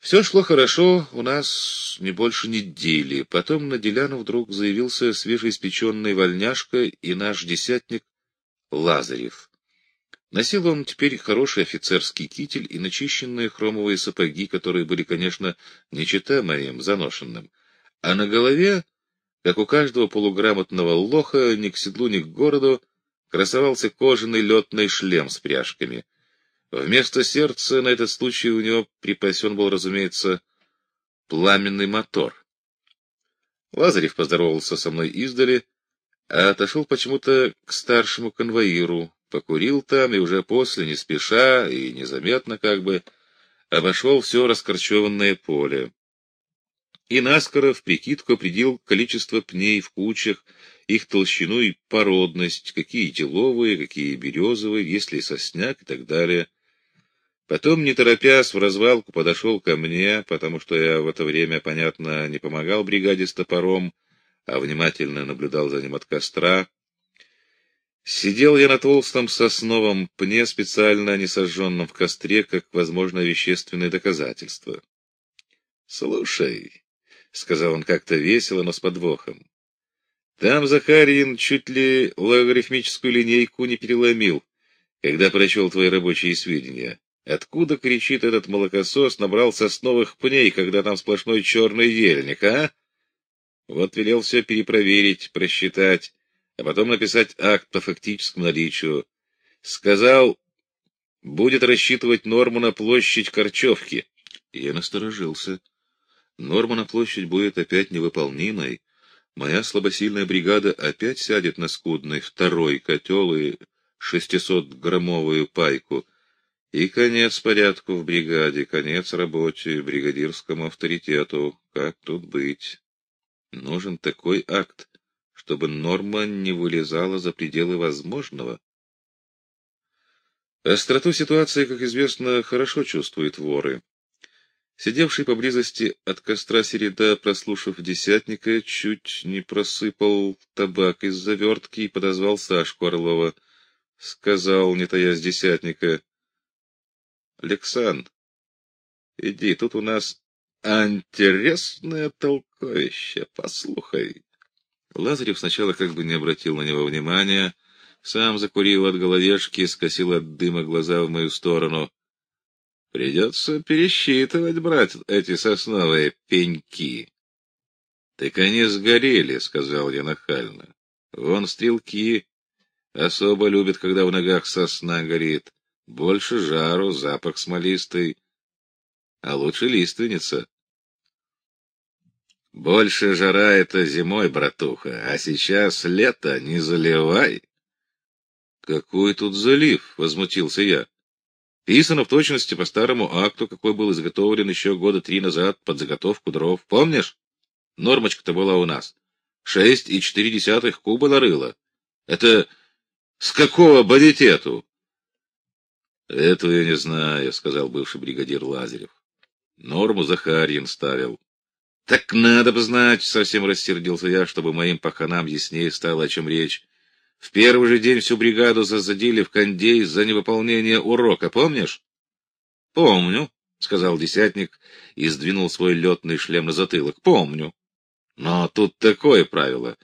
Все шло хорошо, у нас не больше недели. Потом на деляну вдруг заявился свежеиспеченный вольняшка и наш десятник Лазарев. Носил он теперь хороший офицерский китель и начищенные хромовые сапоги, которые были, конечно, не чета моим заношенным. А на голове, как у каждого полуграмотного лоха, ни к седлу, ни к городу, красовался кожаный летный шлем с пряжками — Вместо сердца на этот случай у него припасен был, разумеется, пламенный мотор. Лазарев поздоровался со мной издали, а отошел почему-то к старшему конвоиру, покурил там и уже после, не спеша и незаметно как бы, обошел все раскорчеванное поле. И наскоро в прикидку определил количество пней в кучах, их толщину и породность, какие деловые, какие березовые, есть ли сосняк и так далее. Потом, не торопясь, в развалку подошел ко мне, потому что я в это время, понятно, не помогал бригаде с топором, а внимательно наблюдал за ним от костра. Сидел я на толстом сосновом пне, специально не сожженном в костре, как, возможно, вещественное доказательство. — Слушай, — сказал он как-то весело, но с подвохом, — там Захарин чуть ли логарифмическую линейку не переломил, когда прочел твои рабочие сведения. Откуда, кричит этот молокосос, набрал сосновых пней, когда там сплошной черный ельник, а? Вот велел все перепроверить, просчитать, а потом написать акт по фактическому наличию. Сказал, будет рассчитывать норму на площадь Корчевки. Я насторожился. Норма на площадь будет опять невыполнимой. Моя слабосильная бригада опять сядет на скудный второй котел и шестисотграммовую пайку — и конец порядку в бригаде, конец работе, бригадирскому авторитету. Как тут быть? Нужен такой акт, чтобы норма не вылезала за пределы возможного. Остроту ситуации, как известно, хорошо чувствуют воры. Сидевший поблизости от костра Середа, прослушав десятника, чуть не просыпал табак из завертки и подозвал Сашку Орлова. Сказал, не таясь десятника, Александр, иди, тут у нас интересное толковище, послухай. Лазарев сначала как бы не обратил на него внимания, сам закурил от головешки, скосил от дыма глаза в мою сторону. — Придется пересчитывать, брат, эти сосновые пеньки. — Так они сгорели, — сказал я нахально. — Вон стрелки особо любят, когда в ногах сосна горит. Больше жару, запах смолистый, а лучше лиственница. Больше жара — это зимой, братуха, а сейчас лето, не заливай. Какой тут залив? — возмутился я. Писано в точности по старому акту, какой был изготовлен еще года три назад под заготовку дров. Помнишь? Нормочка-то была у нас. Шесть и четыре десятых куба нарыла. Это с какого бодитету? — Этого я не знаю, — сказал бывший бригадир Лазарев. Норму Захарьин ставил. — Так надо бы знать, — совсем рассердился я, чтобы моим паханам яснее стало, о чем речь. В первый же день всю бригаду засадили в кондей за невыполнение урока, помнишь? — Помню, — сказал десятник и сдвинул свой летный шлем на затылок. — Помню. Но тут такое правило.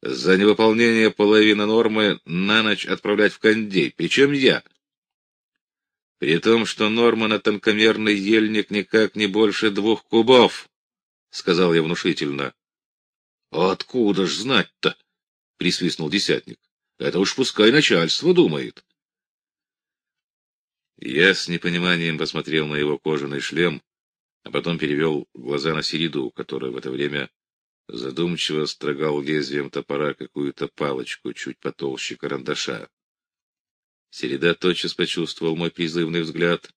За невыполнение половины нормы на ночь отправлять в кондей, причем я. При том, что норма на тонкомерный ельник никак не больше двух кубов, — сказал я внушительно. — Откуда ж знать-то? — присвистнул десятник. — Это уж пускай начальство думает. Я с непониманием посмотрел на его кожаный шлем, а потом перевел глаза на Середу, который в это время задумчиво строгал лезвием топора какую-то палочку чуть потолще карандаша. Середа тотчас почувствовал мой призывный взгляд,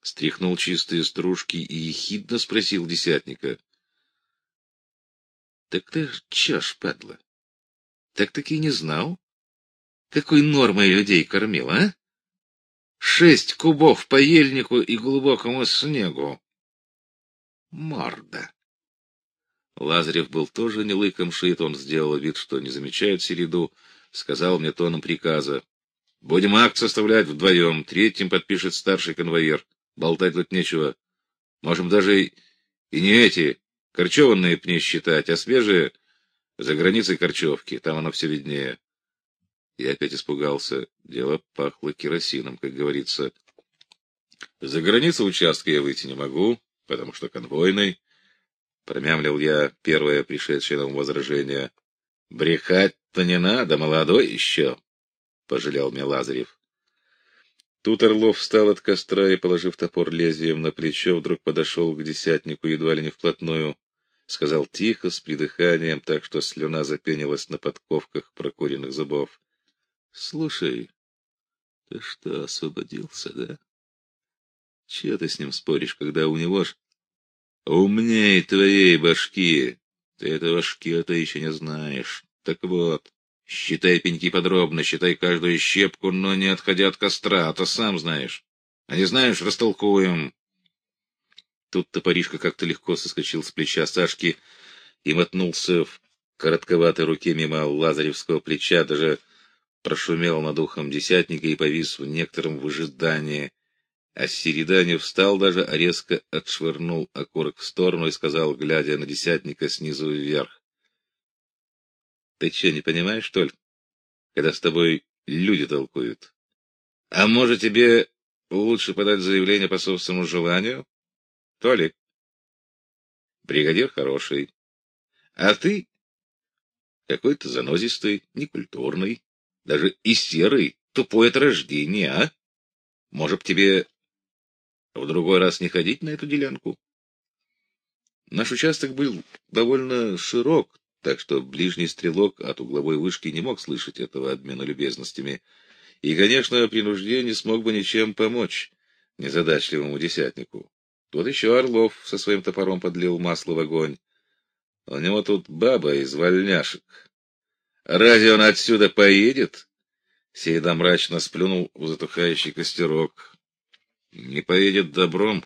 стряхнул чистые стружки и ехидно спросил десятника. — Так ты чё ж, падла? Так-таки не знал? Какой нормой людей кормил, а? Шесть кубов по ельнику и глубокому снегу. Морда. Лазарев был тоже не лыком шит, он сделал вид, что не замечает Середу, сказал мне тоном приказа. Будем акт составлять вдвоем, третьим подпишет старший конвоир. Болтать тут нечего. Можем даже и не эти корчеванные пни считать, а свежие за границей корчевки, там оно все виднее. Я опять испугался. Дело пахло керосином, как говорится. За границу участка я выйти не могу, потому что конвойный. Промямлил я первое пришедшее нам возражение. Брехать-то не надо, молодой еще, — пожалел меня Лазарев. Тут Орлов встал от костра и, положив топор лезвием на плечо, вдруг подошел к десятнику едва ли не вплотную, сказал тихо, с придыханием, так что слюна запенилась на подковках прокуренных зубов. — Слушай, ты что, освободился, да? Чего ты с ним споришь, когда у него ж умней твоей башки? Ты этого шкета еще не знаешь. Так вот, считай пеньки подробно, считай каждую щепку, но не отходя от костра, а то сам знаешь. А не знаешь, растолкуем. Тут топоришка как-то легко соскочил с плеча Сашки и мотнулся в коротковатой руке мимо лазаревского плеча, даже прошумел над ухом десятника и повис в некотором выжидании. А Середане встал даже, а резко отшвырнул окурок в сторону и сказал, глядя на десятника снизу вверх. — Ты че, не понимаешь, что ли, когда с тобой люди толкуют? А может, тебе лучше подать заявление по собственному желанию? Толик, бригадир хороший, а ты какой-то занозистый, некультурный. Даже и серый, тупой от рождения, а? Может, тебе в другой раз не ходить на эту делянку? Наш участок был довольно широк, так что ближний стрелок от угловой вышки не мог слышать этого обмена любезностями. И, конечно, принуждение смог бы ничем помочь незадачливому десятнику. Тут еще Орлов со своим топором подлил масло в огонь. У него тут баба из вольняшек. Разве он отсюда поедет? Сейда мрачно сплюнул в затухающий костерок. Не поедет добром.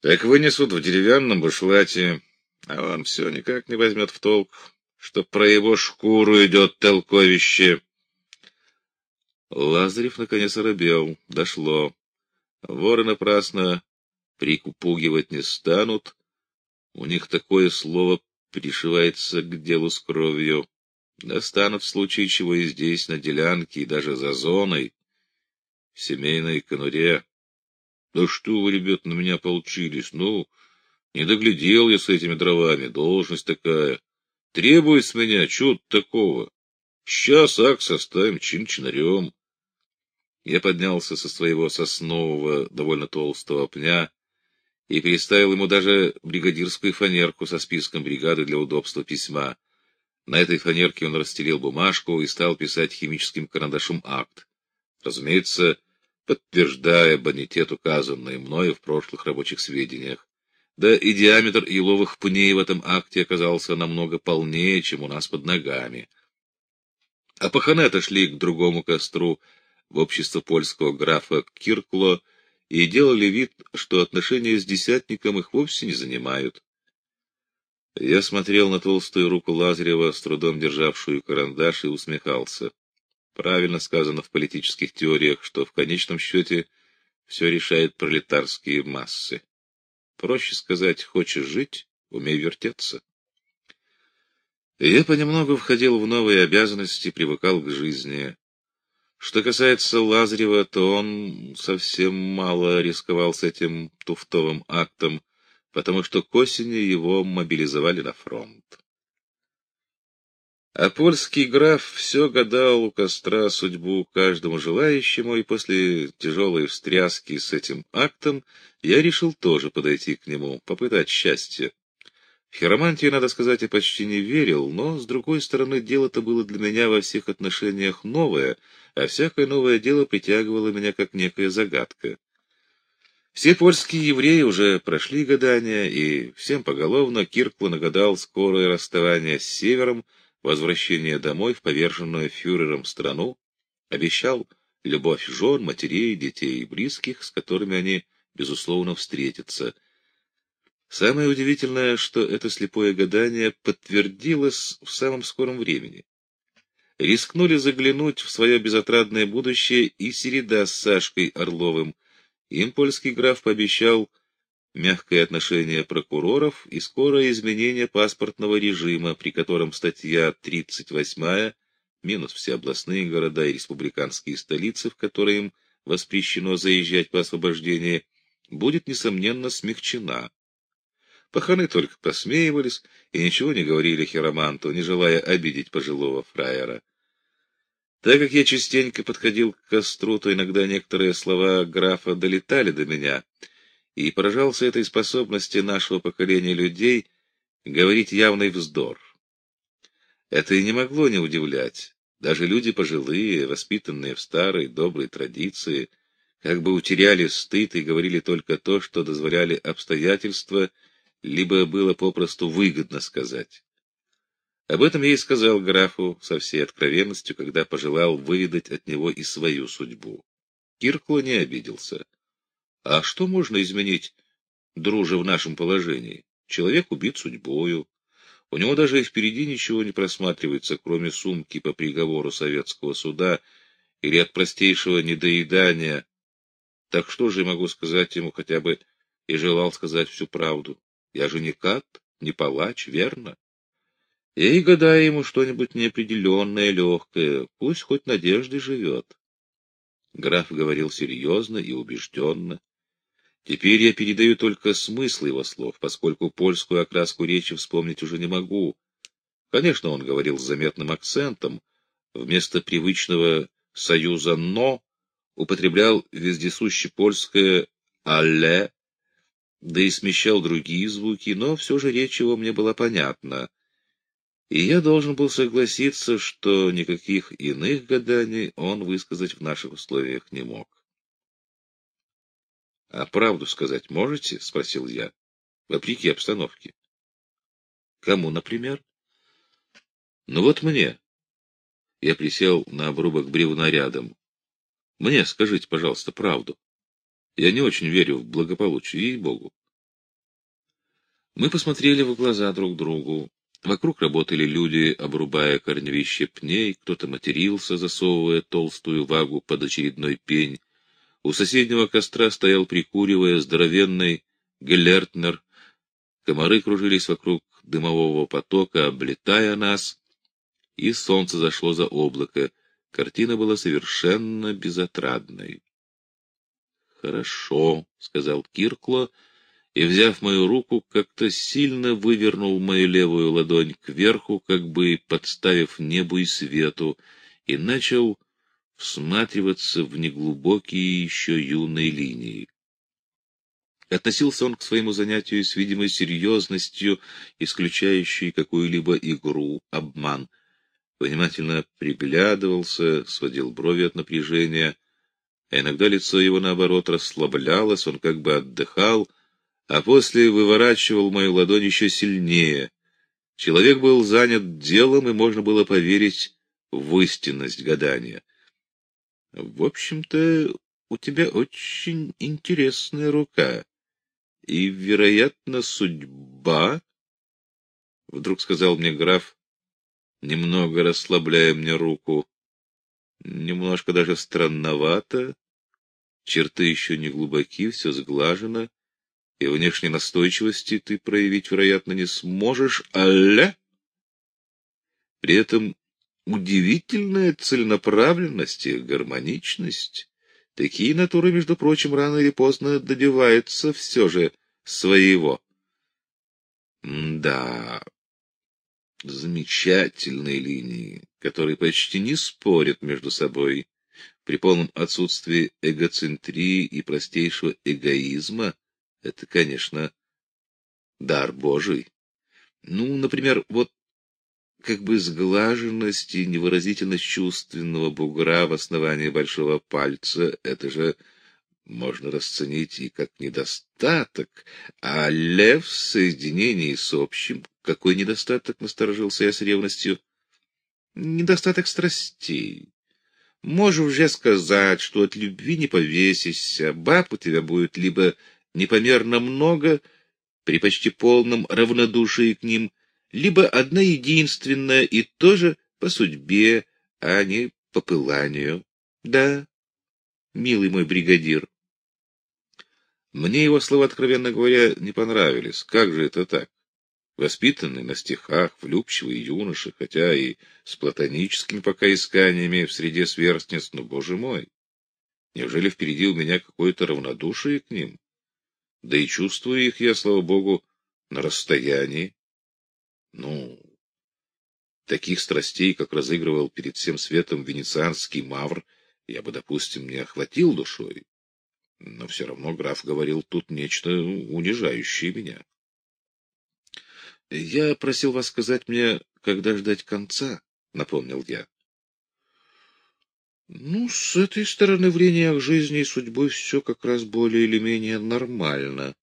Так вынесут в деревянном бушлате, а он все никак не возьмет в толк, что про его шкуру идет толковище. Лазарев наконец оробел. Дошло. Воры напрасно прикупугивать не станут. У них такое слово пришивается к делу с кровью. Достанут в случае чего и здесь, на делянке, и даже за зоной, в семейной конуре. Да что вы, ребят, на меня получились? Ну, не доглядел я с этими дровами, должность такая. Требует с меня чего-то такого. Сейчас акт составим чин-чинарем. Я поднялся со своего соснового, довольно толстого пня и переставил ему даже бригадирскую фанерку со списком бригады для удобства письма. На этой фанерке он расстелил бумажку и стал писать химическим карандашом акт. Разумеется, подтверждая бонитет, указанный мною в прошлых рабочих сведениях. Да и диаметр еловых пней в этом акте оказался намного полнее, чем у нас под ногами. А паханы отошли к другому костру в общество польского графа Киркло и делали вид, что отношения с десятником их вовсе не занимают. Я смотрел на толстую руку Лазарева, с трудом державшую карандаш, и усмехался. Правильно сказано в политических теориях, что в конечном счете все решает пролетарские массы. Проще сказать, хочешь жить, умей вертеться. Я понемногу входил в новые обязанности, привыкал к жизни. Что касается Лазарева, то он совсем мало рисковал с этим туфтовым актом, потому что к осени его мобилизовали на фронт. А польский граф все гадал у костра судьбу каждому желающему, и после тяжелой встряски с этим актом я решил тоже подойти к нему, попытать счастье. В хиромантии, надо сказать, я почти не верил, но, с другой стороны, дело-то было для меня во всех отношениях новое, а всякое новое дело притягивало меня как некая загадка. Все польские евреи уже прошли гадания, и всем поголовно Кирклу нагадал скорое расставание с севером, возвращение домой в поверженную фюрером страну, обещал любовь жен, матерей, детей и близких, с которыми они, безусловно, встретятся. Самое удивительное, что это слепое гадание подтвердилось в самом скором времени. Рискнули заглянуть в свое безотрадное будущее и Середа с Сашкой Орловым, им польский граф пообещал мягкое отношение прокуроров и скорое изменение паспортного режима, при котором статья 38 минус все областные города и республиканские столицы, в которые им воспрещено заезжать по освобождении, будет, несомненно, смягчена. Паханы только посмеивались и ничего не говорили хироманту, не желая обидеть пожилого фраера. Так как я частенько подходил к костру, то иногда некоторые слова графа долетали до меня, и поражался этой способности нашего поколения людей говорить явный вздор. Это и не могло не удивлять. Даже люди пожилые, воспитанные в старой доброй традиции, как бы утеряли стыд и говорили только то, что дозволяли обстоятельства, либо было попросту выгодно сказать. Об этом я и сказал графу со всей откровенностью, когда пожелал выведать от него и свою судьбу. Киркло не обиделся. А что можно изменить, друже, в нашем положении? Человек убит судьбою, у него даже и впереди ничего не просматривается, кроме сумки по приговору советского суда или от простейшего недоедания. Так что же я могу сказать ему хотя бы и желал сказать всю правду? Я же не кат, не палач, верно? Я и гадаю ему что-нибудь неопределенное, легкое, пусть хоть надеждой живет. Граф говорил серьезно и убежденно. Теперь я передаю только смысл его слов, поскольку польскую окраску речи вспомнить уже не могу. Конечно, он говорил с заметным акцентом. Вместо привычного союза «но» употреблял вездесуще польское «але», да и смещал другие звуки, но все же речь его мне была понятна. И я должен был согласиться, что никаких иных гаданий он высказать в наших условиях не мог. — А правду сказать можете? — спросил я. — Вопреки обстановке. — Кому, например? — Ну вот мне. Я присел на обрубок бревна рядом. — Мне скажите, пожалуйста, правду. Я не очень верю в благополучие, ей-богу. Мы посмотрели в глаза друг другу. Вокруг работали люди, обрубая корневище пней, кто-то матерился, засовывая толстую вагу под очередной пень, у соседнего костра стоял, прикуривая, здоровенный Гелертнер. Комары кружились вокруг дымового потока, облетая нас, и солнце зашло за облако. Картина была совершенно безотрадной. «Хорошо», — сказал Киркло, и, взяв мою руку, как-то сильно вывернул мою левую ладонь кверху, как бы подставив небу и свету, и начал всматриваться в неглубокие еще юные линии. Относился он к своему занятию с видимой серьезностью, исключающей какую-либо игру, обман. Внимательно приглядывался, сводил брови от напряжения, а иногда лицо его, наоборот, расслаблялось, он как бы отдыхал, а после выворачивал мою ладонь еще сильнее. Человек был занят делом, и можно было поверить в истинность гадания. В общем-то, у тебя очень интересная рука. И, вероятно, судьба, — вдруг сказал мне граф, немного расслабляя мне руку, немножко даже странновато, черты еще не глубоки, все сглажено, и внешней настойчивости ты проявить, вероятно, не сможешь, аля? При этом удивительная целенаправленность и гармоничность. Такие натуры, между прочим, рано или поздно добиваются все же своего. да, замечательные линии, которые почти не спорят между собой. При полном отсутствии эгоцентрии и простейшего эгоизма это, конечно, дар Божий. Ну, например, вот как бы сглаженность и невыразительность чувственного бугра в основании большого пальца — это же можно расценить и как недостаток, а лев в соединении с общим... Какой недостаток, насторожился я с ревностью? Недостаток страстей. Можешь уже сказать, что от любви не повесишься, баб у тебя будет либо непомерно много, при почти полном равнодушии к ним — либо одна единственная и тоже по судьбе, а не по пыланию. Да, милый мой бригадир. Мне его слова, откровенно говоря, не понравились. Как же это так? Воспитанный на стихах, влюбчивый юноша, хотя и с платоническими пока исканиями в среде сверстниц, но, боже мой, неужели впереди у меня какое-то равнодушие к ним? Да и чувствую их я, слава богу, на расстоянии. Ну, таких страстей, как разыгрывал перед всем светом венецианский мавр, я бы, допустим, не охватил душой. Но все равно граф говорил тут нечто унижающее меня. — Я просил вас сказать мне, когда ждать конца, — напомнил я. — Ну, с этой стороны в линиях жизни и судьбы все как раз более или менее нормально.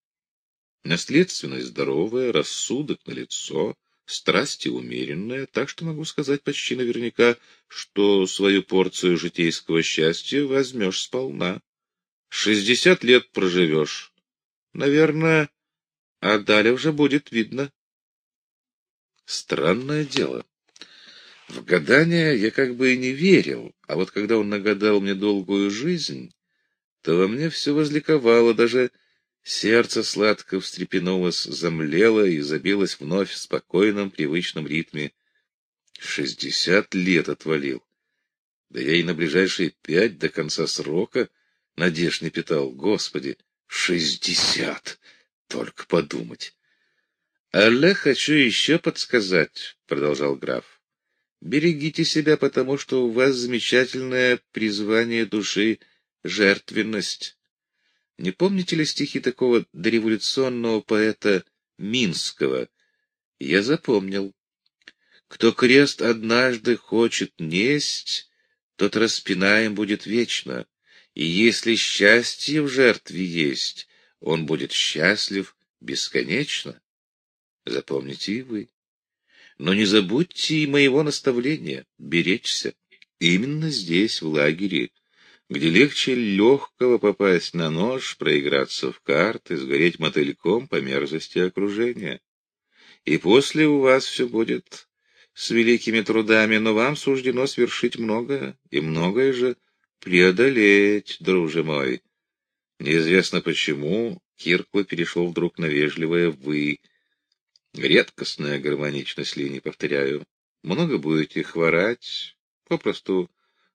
Наследственность здоровая, рассудок на лицо, страсти умеренная, так что могу сказать почти наверняка, что свою порцию житейского счастья возьмешь сполна. Шестьдесят лет проживешь. Наверное, а далее уже будет видно. Странное дело. В гадания я как бы и не верил, а вот когда он нагадал мне долгую жизнь, то во мне все возликовало, даже сердце сладко встрепенулось, замлело и забилось вновь в спокойном, привычном ритме. Шестьдесят лет отвалил. Да я и на ближайшие пять до конца срока — Надежд не питал. Господи, шестьдесят! Только подумать. — Але хочу еще подсказать, — продолжал граф. — Берегите себя, потому что у вас замечательное призвание души — жертвенность. Не помните ли стихи такого дореволюционного поэта Минского? Я запомнил. Кто крест однажды хочет несть, тот распинаем будет вечно. И если счастье в жертве есть, он будет счастлив бесконечно. Запомните и вы. Но не забудьте и моего наставления — беречься. Именно здесь, в лагере, где легче легкого попасть на нож, проиграться в карты, сгореть мотыльком по мерзости окружения. И после у вас все будет с великими трудами, но вам суждено свершить многое, и многое же — преодолеть, друже мой. Неизвестно почему Киркла перешел вдруг на вежливое «вы». Редкостная гармоничность линий, повторяю. Много будете хворать, попросту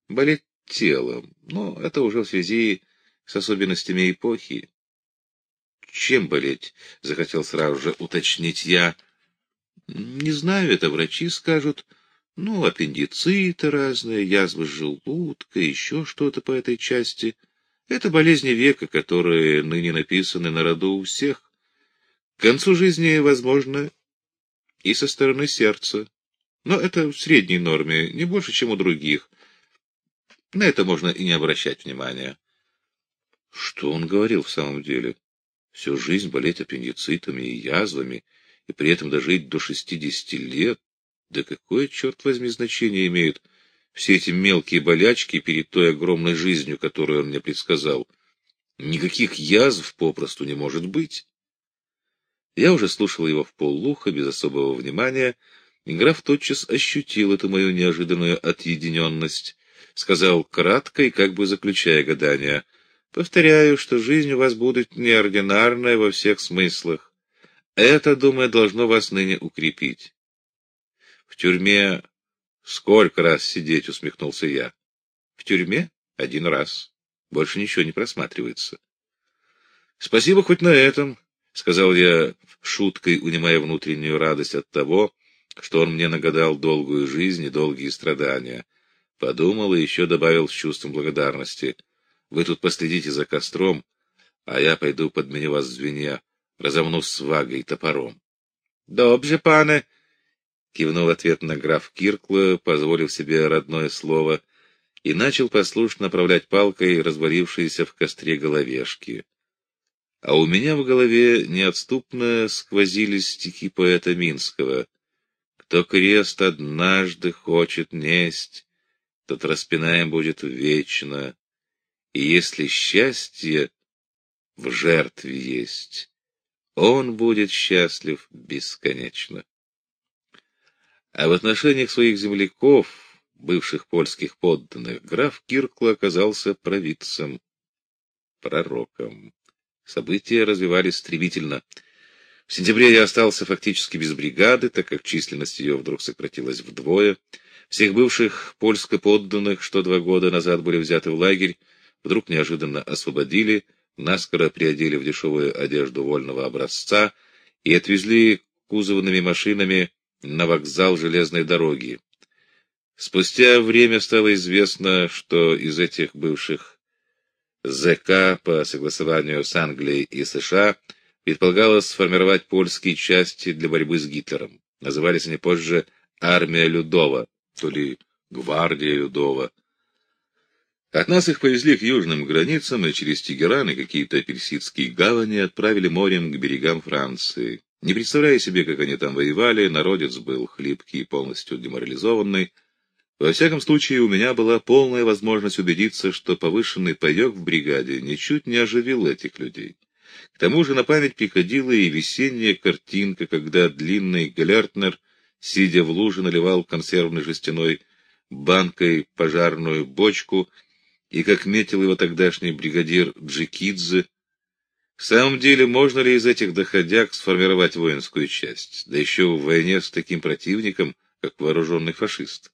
болеть телом, но это уже в связи с особенностями эпохи. Чем болеть? — захотел сразу же уточнить я. Не знаю, это врачи скажут. Ну, аппендициты разные, язвы желудка, еще что-то по этой части. Это болезни века, которые ныне написаны на роду у всех. К концу жизни, возможно, и со стороны сердца. Но это в средней норме, не больше, чем у других. На это можно и не обращать внимания. Что он говорил в самом деле? Всю жизнь болеть аппендицитами и язвами, и при этом дожить до шестидесяти лет? Да какое, черт возьми, значение имеют все эти мелкие болячки перед той огромной жизнью, которую он мне предсказал? Никаких язв попросту не может быть. Я уже слушал его в поллуха, без особого внимания, и граф тотчас ощутил эту мою неожиданную отъединенность. Сказал кратко и как бы заключая гадание. Повторяю, что жизнь у вас будет неординарная во всех смыслах. Это, думаю, должно вас ныне укрепить. В тюрьме сколько раз сидеть, усмехнулся я. В тюрьме один раз. Больше ничего не просматривается. Спасибо хоть на этом, сказал я шуткой, унимая внутреннюю радость от того, что он мне нагадал долгую жизнь и долгие страдания. Подумал и еще добавил с чувством благодарности. Вы тут последите за костром, а я пойду подменю вас в звене, разомну с вагой топором. — Добже, пане, кивнул ответно граф Киркла, позволив себе родное слово, и начал послушно направлять палкой развалившиеся в костре головешки. А у меня в голове неотступно сквозились стихи поэта Минского. «Кто крест однажды хочет несть, тот распинаем будет вечно, и если счастье в жертве есть, он будет счастлив бесконечно». А в отношениях своих земляков, бывших польских подданных, граф Киркла оказался провидцем, пророком. События развивались стремительно. В сентябре я остался фактически без бригады, так как численность ее вдруг сократилась вдвое. Всех бывших польско-подданных, что два года назад были взяты в лагерь, вдруг неожиданно освободили, наскоро приодели в дешевую одежду вольного образца и отвезли кузовными машинами на вокзал железной дороги. Спустя время стало известно, что из этих бывших ЗК по согласованию с Англией и США предполагалось сформировать польские части для борьбы с Гитлером. Назывались они позже «Армия Людова», то ли «Гвардия Людова». От нас их повезли к южным границам и через Тегеран и какие-то персидские гавани отправили морем к берегам Франции. Не представляя себе, как они там воевали, народец был хлипкий и полностью деморализованный. Во всяком случае, у меня была полная возможность убедиться, что повышенный паек в бригаде ничуть не оживил этих людей. К тому же на память приходила и весенняя картинка, когда длинный Галертнер, сидя в луже, наливал консервной жестяной банкой пожарную бочку, и как метил его тогдашний бригадир Джикидзе. В самом деле, можно ли из этих доходяг сформировать воинскую часть, да еще в войне с таким противником, как вооруженный фашист?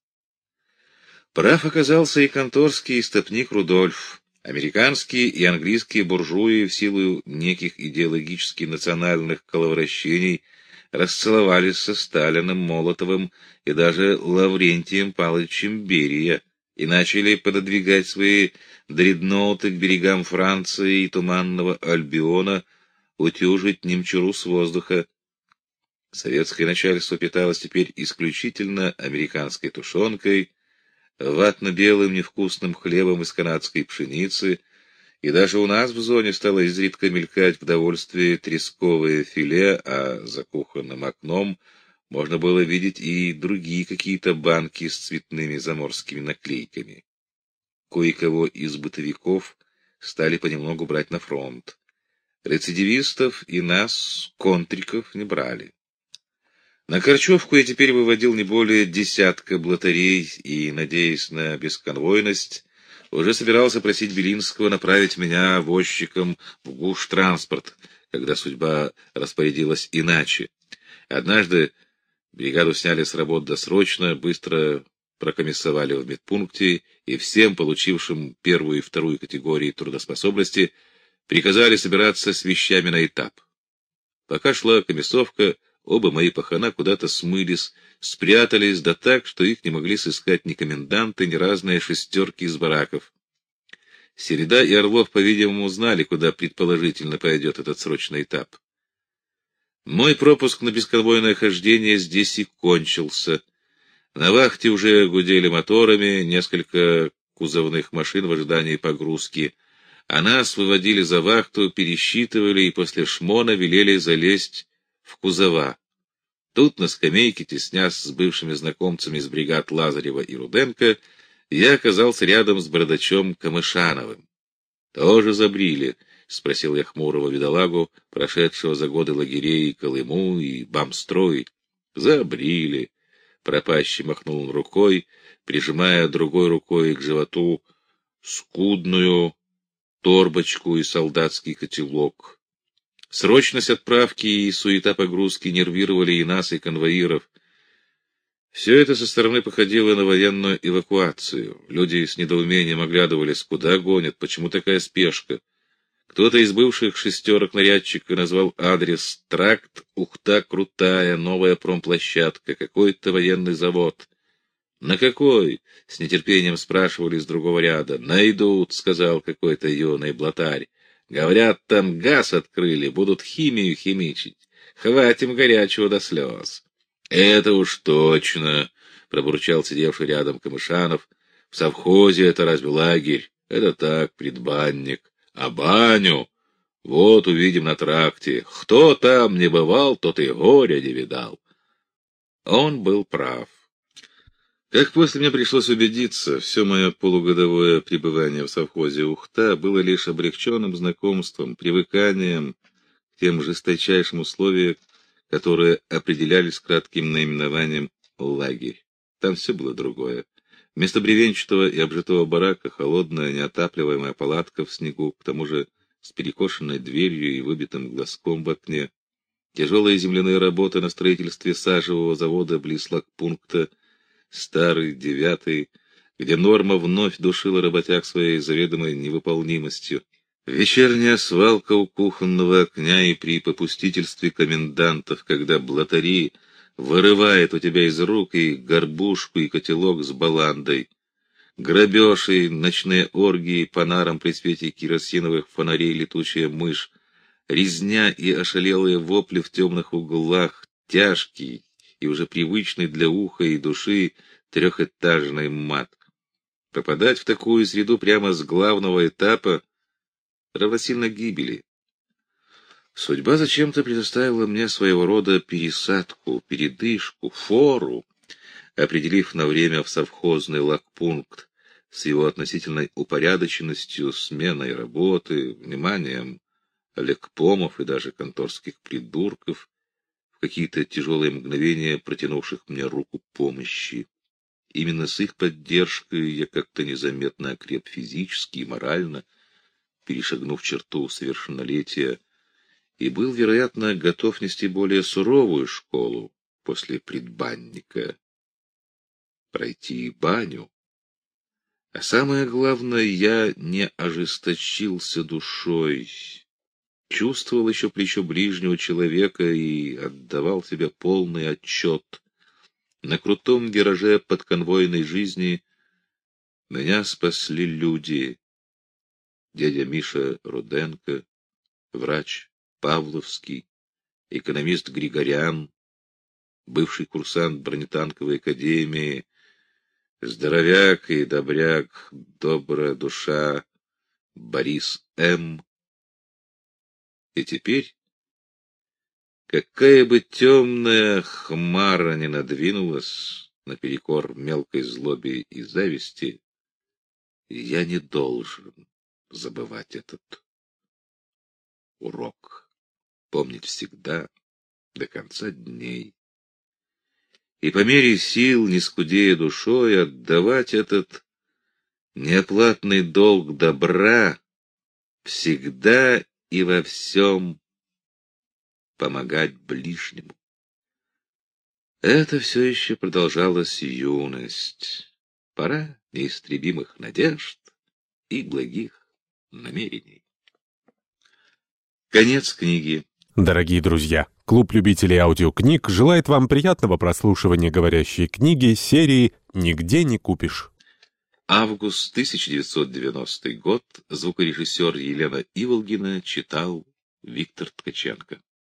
Прав оказался и конторский истопник Рудольф. Американские и английские буржуи в силу неких идеологически национальных коловращений расцеловались со Сталиным, Молотовым и даже Лаврентием Павловичем Берия и начали пододвигать свои дредноуты к берегам Франции и Туманного Альбиона, утюжить немчуру с воздуха. Советское начальство питалось теперь исключительно американской тушенкой, ватно-белым невкусным хлебом из канадской пшеницы, и даже у нас в зоне стало изредка мелькать в довольстве тресковое филе, а за кухонным окном можно было видеть и другие какие-то банки с цветными заморскими наклейками. Кое-кого из бытовиков стали понемногу брать на фронт. Рецидивистов и нас, контриков, не брали. На Корчевку я теперь выводил не более десятка блатарей и, надеясь на бесконвойность, уже собирался просить Белинского направить меня возчиком в гуш-транспорт, когда судьба распорядилась иначе. Однажды бригаду сняли с работ досрочно, быстро прокомиссовали в медпункте и всем, получившим первую и вторую категории трудоспособности, приказали собираться с вещами на этап. Пока шла комиссовка, Оба мои пахана куда-то смылись, спрятались, да так, что их не могли сыскать ни коменданты, ни разные шестерки из бараков. Середа и Орлов, по-видимому, знали, куда предположительно пойдет этот срочный этап. Мой пропуск на бесконвойное хождение здесь и кончился. На вахте уже гудели моторами несколько кузовных машин в ожидании погрузки, а нас выводили за вахту, пересчитывали и после шмона велели залезть в кузова. Тут на скамейке, теснясь с бывшими знакомцами из бригад Лазарева и Руденко, я оказался рядом с бородачом Камышановым. — Тоже забрили? — спросил я хмурого видолагу, прошедшего за годы лагерей Колыму, и Бамстрой. — Забрили. Пропащий махнул рукой, прижимая другой рукой к животу скудную торбочку и солдатский котелок. Срочность отправки и суета погрузки нервировали и нас, и конвоиров. Все это со стороны походило на военную эвакуацию. Люди с недоумением оглядывались, куда гонят, почему такая спешка. Кто-то из бывших шестерок нарядчика назвал адрес «Тракт, Ухта Крутая, новая промплощадка, какой-то военный завод». «На какой?» — с нетерпением спрашивали с другого ряда. «Найдут», — сказал какой-то юный блатарь. Говорят, там газ открыли, будут химию химичить. Хватим горячего до слез. — Это уж точно, — пробурчал сидевший рядом Камышанов. — В совхозе это разве лагерь? Это так, предбанник. А баню? Вот увидим на тракте. Кто там не бывал, тот и горя не видал. Он был прав. Как после мне пришлось убедиться, все мое полугодовое пребывание в совхозе Ухта было лишь облегченным знакомством, привыканием к тем жесточайшим условиям, которые определялись кратким наименованием «лагерь». Там все было другое. Вместо бревенчатого и обжитого барака холодная, неотапливаемая палатка в снегу, к тому же с перекошенной дверью и выбитым глазком в окне. Тяжелая земляная работа на строительстве сажевого завода близ лагпункта, старый, девятый, где норма вновь душила работяг своей заведомой невыполнимостью. Вечерняя свалка у кухонного окня и при попустительстве комендантов, когда блатари вырывает у тебя из рук и горбушку, и котелок с баландой. Грабеж и ночные оргии по нарам при свете керосиновых фонарей летучая мышь, резня и ошалелые вопли в темных углах, тяжкий и уже привычный для уха и души трехэтажный мат. Попадать в такую среду прямо с главного этапа равносильно гибели. Судьба зачем-то предоставила мне своего рода пересадку, передышку, фору, определив на время в совхозный лагпункт с его относительной упорядоченностью, сменой работы, вниманием лекпомов и даже конторских придурков, какие-то тяжелые мгновения протянувших мне руку помощи. Именно с их поддержкой я как-то незаметно окреп физически и морально, перешагнув черту совершеннолетия, и был, вероятно, готов нести более суровую школу после предбанника, пройти баню. А самое главное, я не ожесточился душой, чувствовал еще плечо ближнего человека и отдавал себе полный отчет. На крутом вираже подконвойной жизни меня спасли люди. Дядя Миша Руденко, врач Павловский, экономист Григорян, бывший курсант бронетанковой академии, здоровяк и добряк, добрая душа Борис М. И теперь, какая бы темная хмара ни надвинулась наперекор мелкой злобе и зависти, я не должен забывать этот урок помнить всегда, до конца дней. И по мере сил, не скудея душой, отдавать этот неоплатный долг добра всегда и во всем помогать ближнему. Это все еще продолжалась юность, пора неистребимых надежд и благих намерений. Конец книги. Дорогие друзья, клуб любителей аудиокниг желает вам приятного прослушивания говорящей книги серии «Нигде не купишь». Август 1990 год. Звукорежиссер Елена Иволгина читал Виктор Ткаченко.